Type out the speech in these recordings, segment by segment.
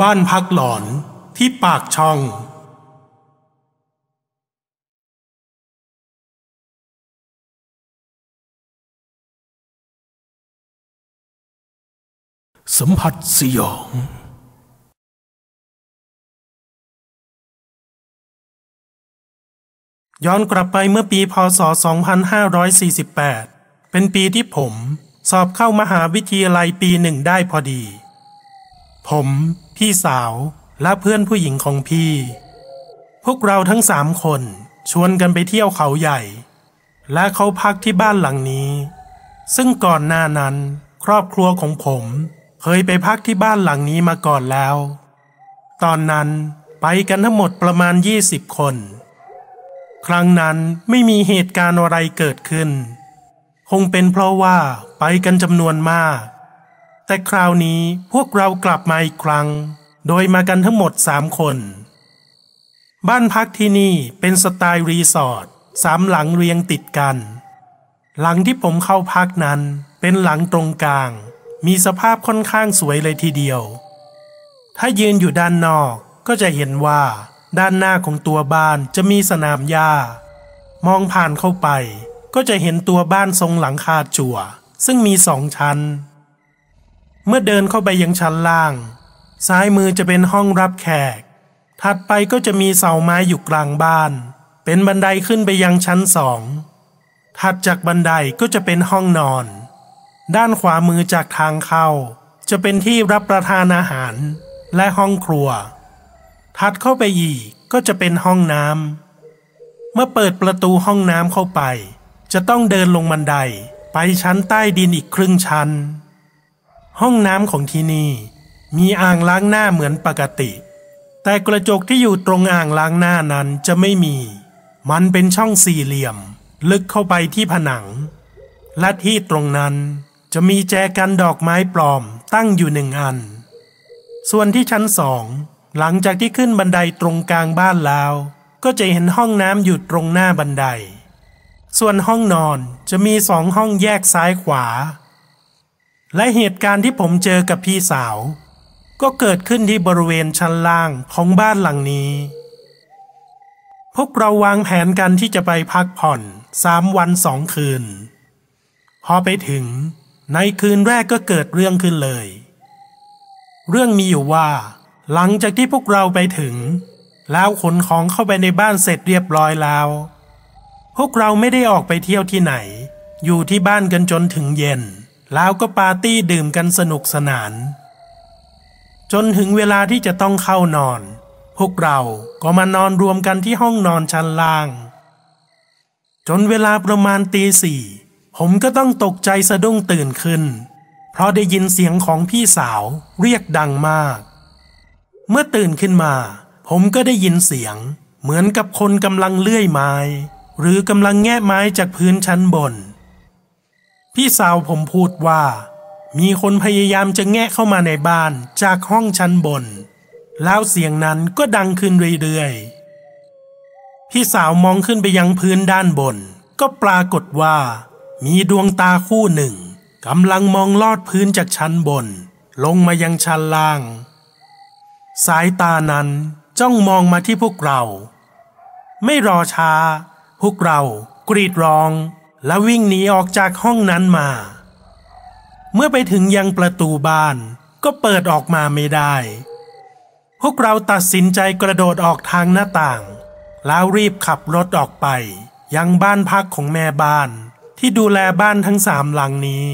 บ้านพักหลอนที่ปากช่องสัมผัสสยอง ย้อนกลับไปเมื่อปีพศ 2548 เป็นปีที่ผมสอบเข้ามหาวิทยาลัยปีหนึ่งได้พอดี ผม พี่สาวและเพื่อนผู้หญิงของพี่ พวกเราทั้งสามคนชวนกันไปเที่ยวเขาใหญ่ และเขาพักที่บ้านหลังนี้ ซึ่งก่อนหน้านั้นครอบครัวของผมเคยไปพักที่บ้านหลังนี้มาก่อนแล้ว ตอนนั้นไปกันทั้งหมดประมาณ 20 คน ครั้งนั้นไม่มีเหตุการณ์อะไรเกิดขึ้น คงเป็นเพราะว่าไปกันจำนวนมาก แต่คราวนี้พวกเรากลับมาอีกครั้ง โดยมากันทั้งหมดสามคน บ้านพักที่นี่เป็นสไตล์รีสอร์ทสามหลังเรียงติดกัน หลังที่ผมเข้าพักนั้นเป็นหลังตรงกลาง มีสภาพค่อนข้างสวยเลยทีเดียว ถ้ายืนอยู่ด้านนอกก็จะเห็นว่า ด้านหน้าของตัวบ้านจะมีสนามหญ้ามองผ่านเข้าไป ก็จะเห็นตัวบ้านทรงหลังคาจั่ว ซึ่งมีสองชั้น เมื่อเดินเข้าไปยังชั้นล่าง ซ้ายมือจะเป็นห้องรับแขก ถัดไปก็จะมีเสาไม้อยู่กลางบ้าน เป็นบันไดขึ้นไปยังชั้นสอง ถัดจากบันไดก็จะเป็นห้องนอน ด้านขวามือจากทางเข้า จะเป็นที่รับประทานอาหารและห้องครัว ถัดเข้าไปอีกก็จะเป็นห้องน้ำ เมื่อเปิดประตูห้องน้ำเข้าไป จะต้องเดินลงบันไดไปชั้นใต้ดินอีกครึ่งชั้น ห้องน้ำของที่นี่ มีอ่างล้างหน้าเหมือนปกติ แต่กระจกที่อยู่ตรงอ่างล้างหน้านั้นจะไม่มี มันเป็นช่องสี่เหลี่ยม ลึกเข้าไปที่ผนัง และที่ตรงนั้นจะมีแจกันดอกไม้ปลอมตั้งอยู่หนึ่งอัน ส่วนที่ชั้นสอง หลังจากที่ขึ้นบันไดตรงกลางบ้านแล้ว ก็จะเห็นห้องน้ำอยู่ตรงหน้าบันได ส่วนห้องนอนจะมีสองห้องแยกซ้ายขวา และเหตุการณ์ที่ผมเจอกับพี่สาว ก็เกิดขึ้นที่บริเวณชั้นล่างของบ้านหลังนี้ พวกเราวางแผนกันที่จะไปพักผ่อนสามวันสองคืน พอไปถึงในคืนแรกก็เกิดเรื่องขึ้นเลย เรื่องมีอยู่ว่า หลังจากที่พวกเราไปถึง แล้วขนของเข้าไปในบ้านเสร็จเรียบร้อยแล้ว พวกเราไม่ได้ออกไปเที่ยวที่ไหน อยู่ที่บ้านกันจนถึงเย็น แล้วก็ปาร์ตี้ดื่มกันสนุกสนาน จนถึงเวลาที่จะต้องเข้านอน พวกเราก็มานอนรวมกันที่ห้องนอนชั้นล่าง จนเวลาประมาณตีสี่ผมก็ต้องตกใจสะดุ้งตื่นขึ้น เพราะได้ยินเสียงของพี่สาวเรียกดังมาก เมื่อตื่นขึ้นมา ผมก็ได้ยินเสียง เหมือนกับคนกำลังเลื่อยไม้ หรือกำลังแงะไม้จากพื้นชั้นบน พี่สาวผมพูดว่า มีคนพยายามจะแงะเข้ามาในบ้านจากห้องชั้นบน แล้วเสียงนั้นก็ดังขึ้นเรื่อยๆ พี่สาวมองขึ้นไปยังพื้นด้านบน ก็ปรากฏว่า มีดวงตาคู่หนึ่งกำลังมองลอดพื้นจากชั้นบน ลงมายังชั้นล่าง สายตานั้นจ้องมองมาที่พวกเรา ไม่รอช้า พวกเรากรีดร้อง และวิ่งหนีออกจากห้องนั้นมา เมื่อไปถึงยังประตูบ้านก็เปิดออกมาไม่ได้ พวกเราตัดสินใจกระโดดออกทางหน้าต่าง แล้วรีบขับรถออกไป ยังบ้านพักของแม่บ้านที่ดูแลบ้านทั้งสามหลังนี้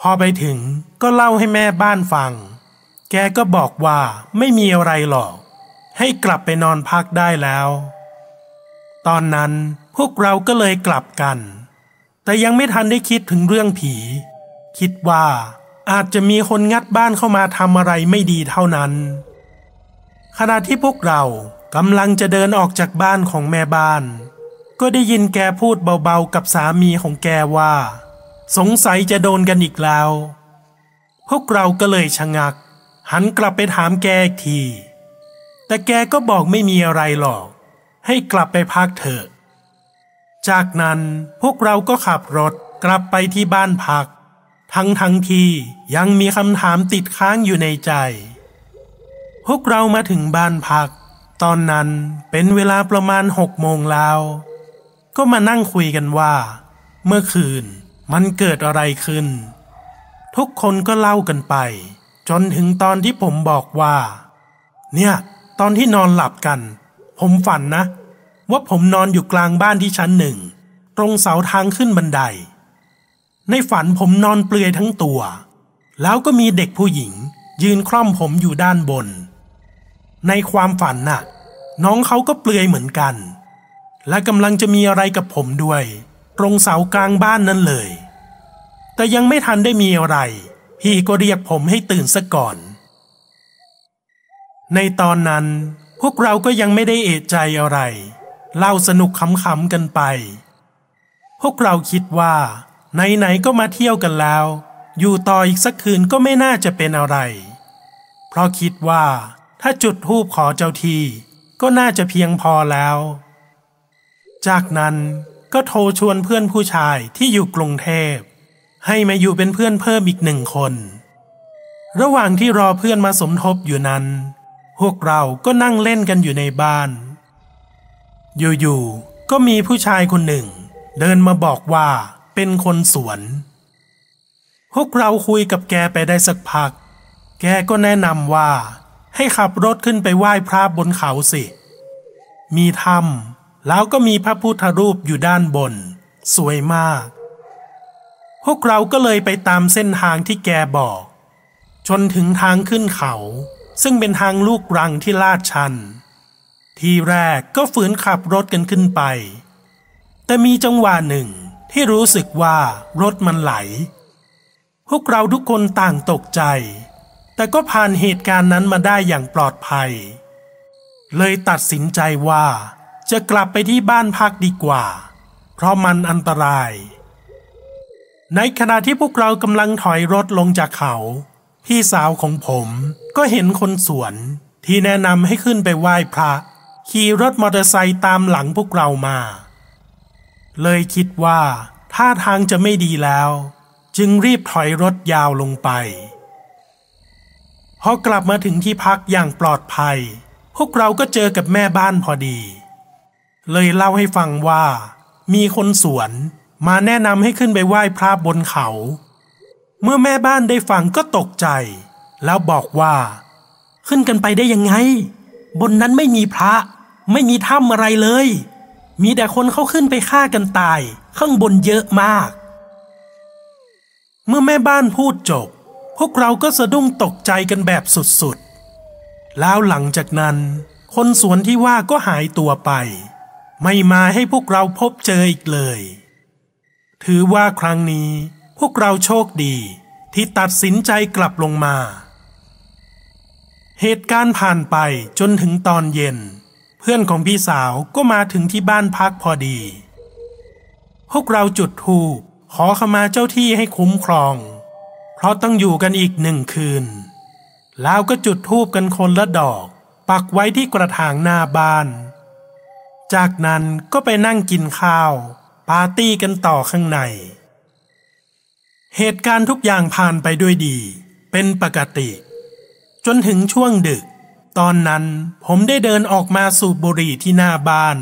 พอไปถึงก็เล่าให้แม่บ้านฟัง แกก็บอกว่าไม่มีอะไรหรอก ให้กลับไปนอนพักได้แล้ว ตอนนั้น พวกเราก็เลยกลับกัน แต่ยังไม่ทันได้คิดถึงเรื่องผี คิดว่าอาจจะมีคนงัดบ้านเข้ามาทำอะไรไม่ดีเท่านั้น ขณะที่พวกเรากำลังจะเดินออกจากบ้านของแม่บ้าน ก็ได้ยินแกพูดเบาๆกับสามีของแกว่า สงสัยจะโดนกันอีกแล้ว พวกเราก็เลยชะงัก หันกลับไปถามแกอีกที แต่แกก็บอกไม่มีอะไรหรอก ให้กลับไปพักเถอะ จากนั้นพวกเราก็ขับรถกลับไปที่บ้านพัก ทั้งทั้งที่ยังมีคำถามติดค้างอยู่ในใจ พวกเรามาถึงบ้านพัก ตอนนั้นเป็นเวลาประมาณหกโมงแล้ว ก็มานั่งคุยกันว่า เมื่อคืนมันเกิดอะไรขึ้น ทุกคนก็เล่ากันไป จนถึงตอนที่ผมบอกว่า เนี่ย ตอนที่นอนหลับกัน ผมฝันนะ ว่าผมนอนอยู่กลางบ้านที่ชั้นหนึ่ง ตรงเสาทางขึ้นบันได ในฝันผมนอนเปลือยทั้งตัว แล้วก็มีเด็กผู้หญิง ยืนคล่อมผมอยู่ด้านบน ในความฝันน่ะ น้องเขาก็เปลือยเหมือนกัน และกำลังจะมีอะไรกับผมด้วย ตรงเสากลางบ้านนั่นเลย แต่ยังไม่ทันได้มีอะไร พี่ก็เรียกผมให้ตื่นซะก่อน ในตอนนั้นพวกเราก็ยังไม่ได้เอะใจอะไร เล่าสนุกขำๆกันไป พวกเราคิดว่า ไหนๆก็มาเที่ยวกันแล้ว อยู่ต่ออีกสักคืนก็ไม่น่าจะเป็นอะไร เพราะคิดว่า ถ้าจุดธูปขอเจ้าที่ก็น่าจะเพียงพอแล้ว จากนั้นก็โทรชวนเพื่อนผู้ชายที่อยู่กรุงเทพ ให้มาอยู่เป็นเพื่อนเพิ่มอีกหนึ่งคน ระหว่างที่รอเพื่อนมาสมทบอยู่นั้น พวกเราก็นั่งเล่นกันอยู่ในบ้าน อยู่ๆก็มีผู้ชายคนหนึ่ง เดินมาบอกว่าเป็นคนสวน พวกเราคุยกับแกไปได้สักพัก แกก็แนะนำว่า ให้ขับรถขึ้นไปไหว้พระบนเขาสิ มีถ้ำแล้วก็มีพระพุทธรูปอยู่ด้านบน สวยมาก พวกเราก็เลยไปตามเส้นทางที่แกบอก จนถึงทางขึ้นเขา ซึ่งเป็นทางลูกรังที่ลาดชัน ที่แรกก็ฝืนขับรถกันขึ้นไป แต่มีจังหวะหนึ่งที่รู้สึกว่ารถมันไหล พวกเราทุกคนต่างตกใจ แต่ก็ผ่านเหตุการณ์นั้นมาได้อย่างปลอดภัย เลยตัดสินใจว่าจะกลับไปที่บ้านพักดีกว่า เพราะมันอันตราย ในขณะที่พวกเรากำลังถอยรถลงจากเขา พี่สาวของผมก็เห็นคนสวนที่แนะนำให้ขึ้นไปไหว้พระ ขี่รถมอเตอร์ไซค์ตามหลังพวกเรามา เลยคิดว่าท่าทางจะไม่ดีแล้ว จึงรีบถอยรถยาวลงไปพอกลับมาถึงที่พักอย่างปลอดภัย พวกเราก็เจอกับแม่บ้านพอดี เลยเล่าให้ฟังว่า มีคนสวนมาแนะนำให้ขึ้นไปไหว้พระบนเขา เมื่อแม่บ้านได้ฟังก็ตกใจ แล้วบอกว่า ขึ้นกันไปได้ยังไง บนนั้นไม่มีพระ ไม่มีถ้ำอะไรเลย มีแต่คนเขาขึ้นไปฆ่ากันตาย ข้างบนเยอะมาก เมื่อแม่บ้านพูดจบ พวกเราก็สะดุ้งตกใจกันแบบสุดๆ แล้วหลังจากนั้น คนสวนที่ว่าก็หายตัวไป ไม่มาให้พวกเราพบเจออีกเลย ถือว่าครั้งนี้พวกเราโชคดีที่ตัดสินใจกลับลงมา เหตุการณ์ผ่านไปจนถึงตอนเย็น พื่อนของพี่สาวก็มาถึงที่บ้านพักพอดี พวกเราจุดธูปขอขมาเจ้าที่ให้คุ้มครอง เพราะต้องอยู่กันอีกหนึ่งคืน แล้วก็จุดธูปกันคนละดอก ปักไว้ที่กระถางหน้าบ้าน จากนั้นก็ไปนั่งกินข้าว ปาร์ตี้กันต่อข้างใน เหตุการณ์ทุกอย่างผ่านไปด้วยดี เป็นปกติ จนถึงช่วงดึก ตอนนั้นผมได้เดินออกมาสูบบุหรี่ที่หน้าบ้าน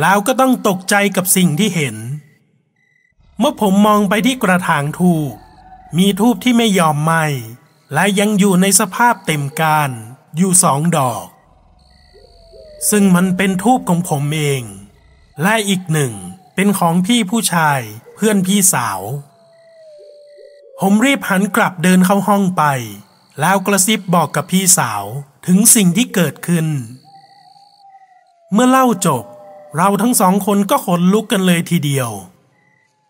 แล้วก็ต้องตกใจกับสิ่งที่เห็น เมื่อผมมองไปที่กระถางทูบมีทูบที่ไม่ยอมไหม้และยังอยู่ในสภาพเต็มกานอยู่สองดอก ซึ่งมันเป็นทูบของผมเอง และอีกหนึ่งเป็นของพี่ผู้ชายเพื่อนพี่สาว ผมรีบหันกลับเดินเข้าห้องไป แล้วกระซิบบอกกับพี่สาวถึงสิ่งที่เกิดขึ้น เมื่อเล่าจบ เราทั้งสองคนก็ขนลุกกันเลยทีเดียว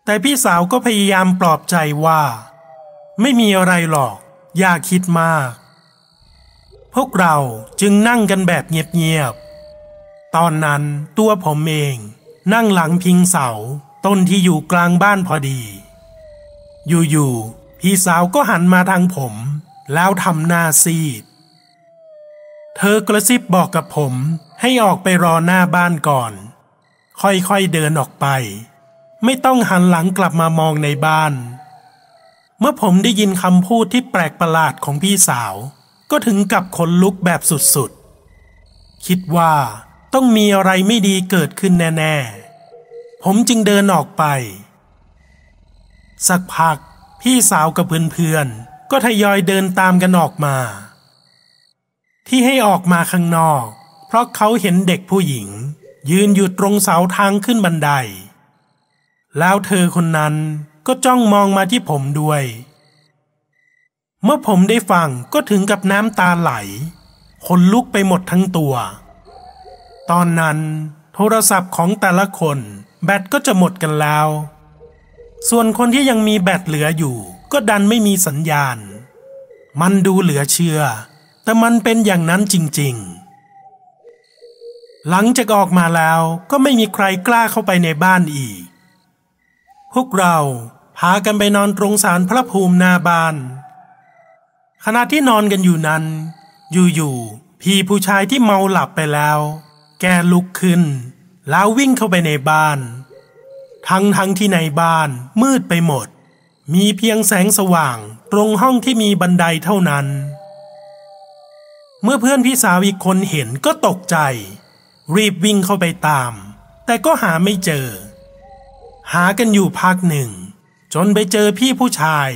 แต่พี่สาวก็พยายามปลอบใจว่า ไม่มีอะไรหรอก อย่าคิดมาก พวกเราจึงนั่งกันแบบเงียบๆ ตอนนั้นตัวผมเองนั่งหลังพิงเสาต้นที่อยู่กลางบ้านพอดี อยู่ๆพี่สาวก็หันมาทางผม แล้วทำหน้าซีด เธอกระซิบบอกกับผมให้ออกไปรอหน้าบ้านก่อน ค่อยๆเดินออกไป ไม่ต้องหันหลังกลับมามองในบ้าน เมื่อผมได้ยินคำพูดที่แปลกประหลาดของพี่สาว ก็ถึงกับขนลุกแบบสุดๆ คิดว่าต้องมีอะไรไม่ดีเกิดขึ้นแน่ ๆ ผมจึงเดินออกไป สักพักพี่สาวกับเพื่อนๆ ก็ทยอยเดินตามกันออกมา ที่ให้ออกมาข้างนอก เพราะเขาเห็นเด็กผู้หญิง ยืนอยู่ตรงเสาทางขึ้นบันได แล้วเธอคนนั้นก็จ้องมองมาที่ผมด้วย เมื่อผมได้ฟังก็ถึงกับน้ำตาไหลขนลุกไปหมดทั้งตัว ตอนนั้น โทรศัพท์ของแต่ละคน แบตก็จะหมดกันแล้ว ส่วนคนที่ยังมีแบตเหลืออยู่ ก็ดันไม่มีสัญญาณ มันดูเหลือเชื่อ แต่มันเป็นอย่างนั้นจริงๆ หลังจากออกมาแล้วก็ไม่มีใครกล้าเข้าไปในบ้านอีก พวกเราพากันไปนอนตรงศาลพระภูมิหน้าบ้าน ขณะที่นอนกันอยู่นั้น อยู่ๆพี่ผู้ชายที่เมาหลับไปแล้ว แกลุกขึ้น แล้ววิ่งเข้าไปในบ้าน ทั้งทั้งที่ในบ้านมืดไปหมด มีเพียงแสงสว่างตรงห้องที่มีบันไดเท่านั้น เมื่อเพื่อนพี่สาวอีกคนเห็นก็ตกใจ รีบวิ่งเข้าไปตาม แต่ก็หาไม่เจอ หากันอยู่พักหนึ่ง จนไปเจอพี่ผู้ชาย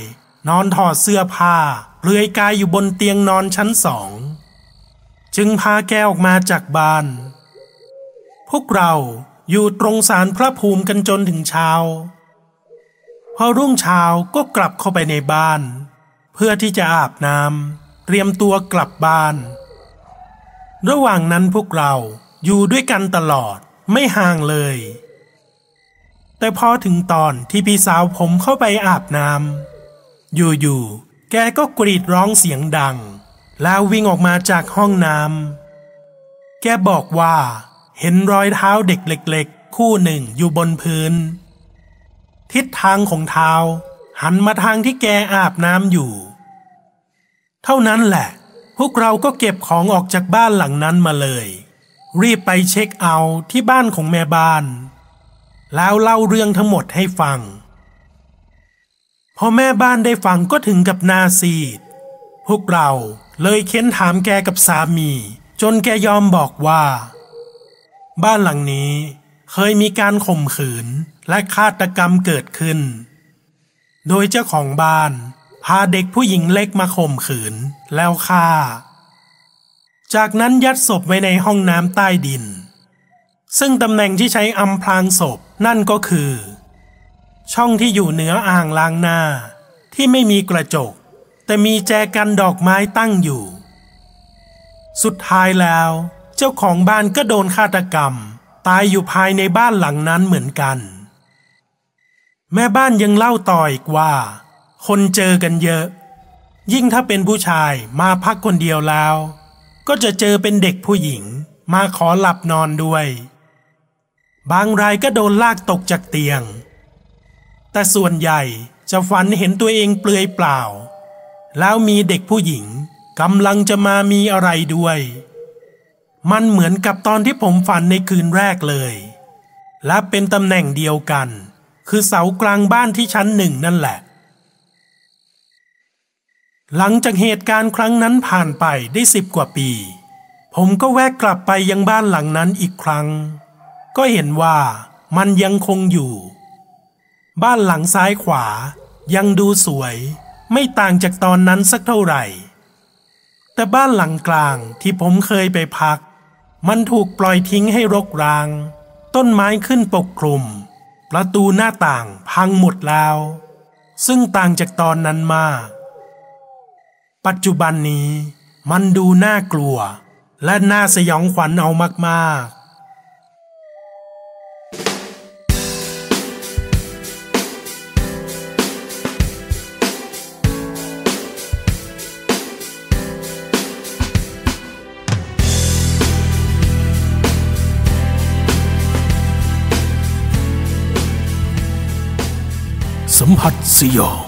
นอนถอดเสื้อผ้าเปลือยกายอยู่บนเตียงนอนชั้นสอง จึงพาแกออกมาจากบ้าน พวกเราอยู่ตรงศาลพระภูมิกันจนถึงเช้า พอรุ่งเช้าก็กลับเข้าไปในบ้าน เพื่อที่จะอาบน้ำเตรียมตัวกลับบ้าน ระหว่างนั้นพวกเราอยู่ด้วยกันตลอดไม่ห่างเลย แต่พอถึงตอนที่พี่สาวผมเข้าไปอาบน้ำอยู่ๆแกก็กรีดร้องเสียงดัง แล้ววิ่งออกมาจากห้องน้ำแกบอกว่าเห็นรอยเท้าเด็กเล็ก ๆ คู่หนึ่งอยู่บนพื้น ทิศทางของเท้า หันมาทางที่แกอาบน้ำอยู่ เท่านั้นแหละ พวกเราก็เก็บของออกจากบ้านหลังนั้นมาเลย รีบไปเช็คเอาท์ที่บ้านของแม่บ้าน แล้วเล่าเรื่องทั้งหมดให้ฟัง พอแม่บ้านได้ฟังก็ถึงกับนาซีด พวกเราเลยเค้นถามแกกับสามี จนแกยอมบอกว่า บ้านหลังนี้เคยมีการข่มขืน และฆาตกรรมเกิดขึ้น โดยเจ้าของบ้าน พาเด็กผู้หญิงเล็กมาข่มขืนแล้วฆ่า จากนั้นยัดศพไว้ในห้องน้ำใต้ดิน ซึ่งตำแหน่งที่ใช้อำพรางศพนั่นก็คือ ช่องที่อยู่เหนืออ่างล้างหน้า ที่ไม่มีกระจก แต่มีแจกันดอกไม้ตั้งอยู่ สุดท้ายแล้วเจ้าของบ้านก็โดนฆาตกรรม ตายอยู่ภายในบ้านหลังนั้นเหมือนกัน แม่บ้านยังเล่าต่ออีกว่า คนเจอกันเยอะ ยิ่งถ้าเป็นผู้ชายมาพักคนเดียวแล้ว ก็จะเจอเป็นเด็กผู้หญิง มาขอหลับนอนด้วย บางรายก็โดนลากตกจากเตียง แต่ส่วนใหญ่จะฝันเห็นตัวเองเปลือยเปล่า แล้วมีเด็กผู้หญิงกำลังจะมามีอะไรด้วย มันเหมือนกับตอนที่ผมฝันในคืนแรกเลย และเป็นตำแหน่งเดียวกัน คือเสากลางบ้านที่ชั้นหนึ่งนั่นแหละ หลังจากเหตุการณ์ครั้งนั้นผ่านไปได้สิบกว่าปี ผมก็แวะกลับไปยังบ้านหลังนั้นอีกครั้ง ก็เห็นว่ามันยังคงอยู่ บ้านหลังซ้ายขวายังดูสวย ไม่ต่างจากตอนนั้นสักเท่าไหร่ แต่บ้านหลังกลางที่ผมเคยไปพัก มันถูกปล่อยทิ้งให้รกร้าง ต้นไม้ขึ้นปกคลุม ประตูหน้าต่างพังหมดแล้ว ซึ่งต่างจากตอนนั้นมาก ปัจจุบันนี้มันดูน่ากลัว และน่าสยองขวัญเอามากๆ สัมผัสสยอง